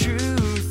truth